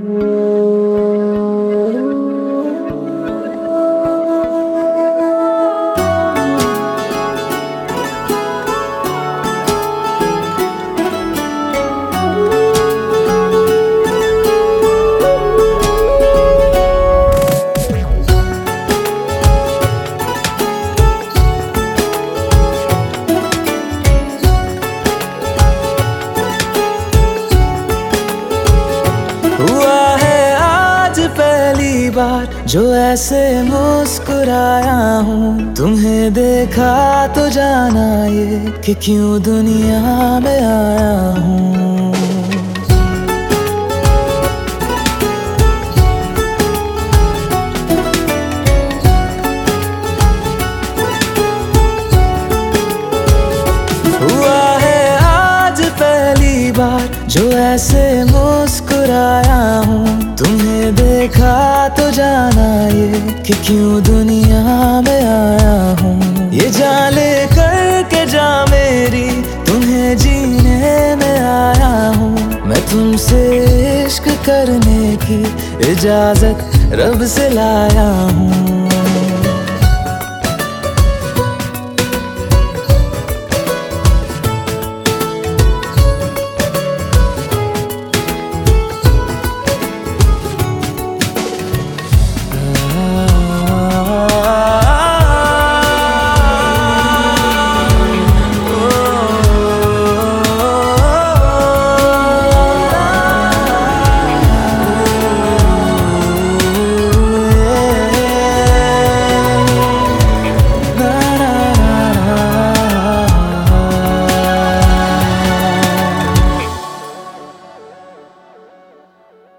हुआ बार जो ऐसे मुस्कुराया हूँ। तुम्हें देखा तो जाना ये कि क्यों दुनिया में आया हूँ। जो ऐसे मुस्कुराया हूँ। तुम्हें जाना ये कि क्यों दुनिया में आया हूँ? ये जाले करके जा मेरी, तुम्हें जीने में आया हूँ। मैं तुमसे इश्क करने की इजाज़त रब से लाया हूँ।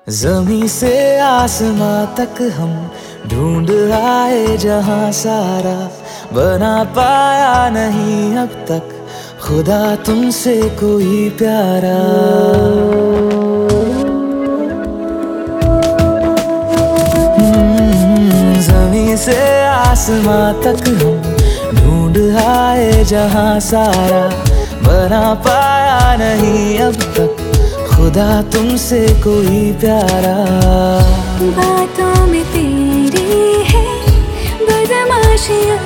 जमी से आसमां तक हम ढूंढ आए जहाँ सारा बना पाया नहीं अब तक। खुदा तुमसे कोई प्यारा। हम्म, जमी से आसमां तक हम ढूंढ आए जहाँ सारा बना पाया नहीं अब तक। खुदा तुमसे कोई प्यारा। बातों में तेरी है बदमाशियाँ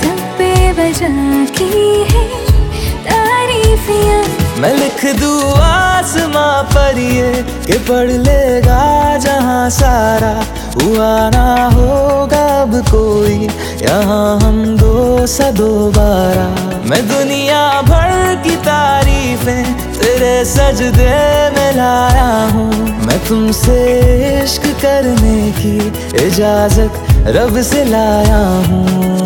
सब पे बजा की है तारीफियाँ। मैं लिख दूँ आसमां पर ये कि पढ़ लेगा जहाँ सारा हुआ ना होगा अब कोई। यहाँ हम दो सा दोबारा मैं दुनिया भर की तारीफें तेरे सजदे में लाया हूँ। मैं तुमसे इश्क करने की इजाज़त रब से लाया हूँ।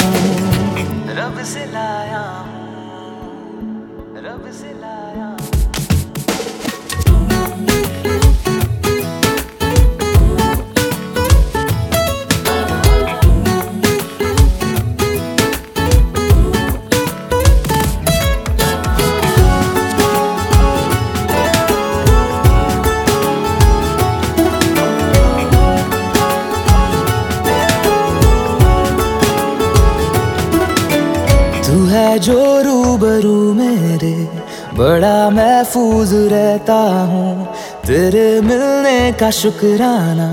है जो रूबरू मेरे, बड़ा महफूज रहता हूँ। तेरे मिलने का शुक्राना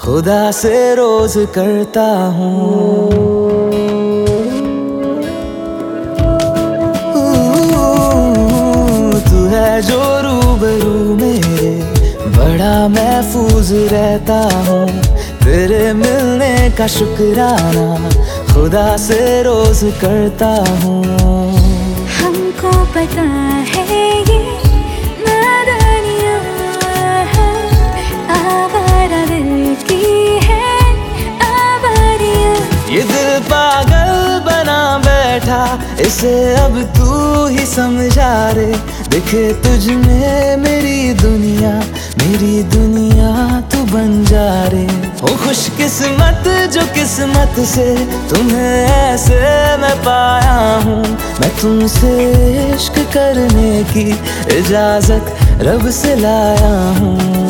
खुदा से रोज करता हूँ। तू है जो रूबरू मेरे, बड़ा महफूज रहता हूँ। तेरे मिलने का शुक्राना खुदा से रोज करता हूँ। हमको पता है ये इसे अब तू ही समझा रे। देखे तुझ में मेरी दुनिया मेरी दुनिया तू बन जा रे। ओ खुश किस्मत जो किस्मत से तुम्हें ऐसे मैं पाया हूँ। मैं तुमसे इश्क करने की इजाज़त रब से लाया हूँ।